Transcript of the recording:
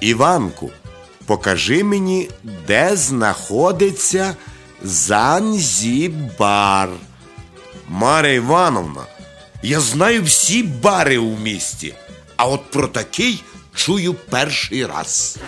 Іванку, покажи мені, де знаходиться Занзібар. Маря Івановна, я знаю всі бари у місті, а от про такий чую перший раз.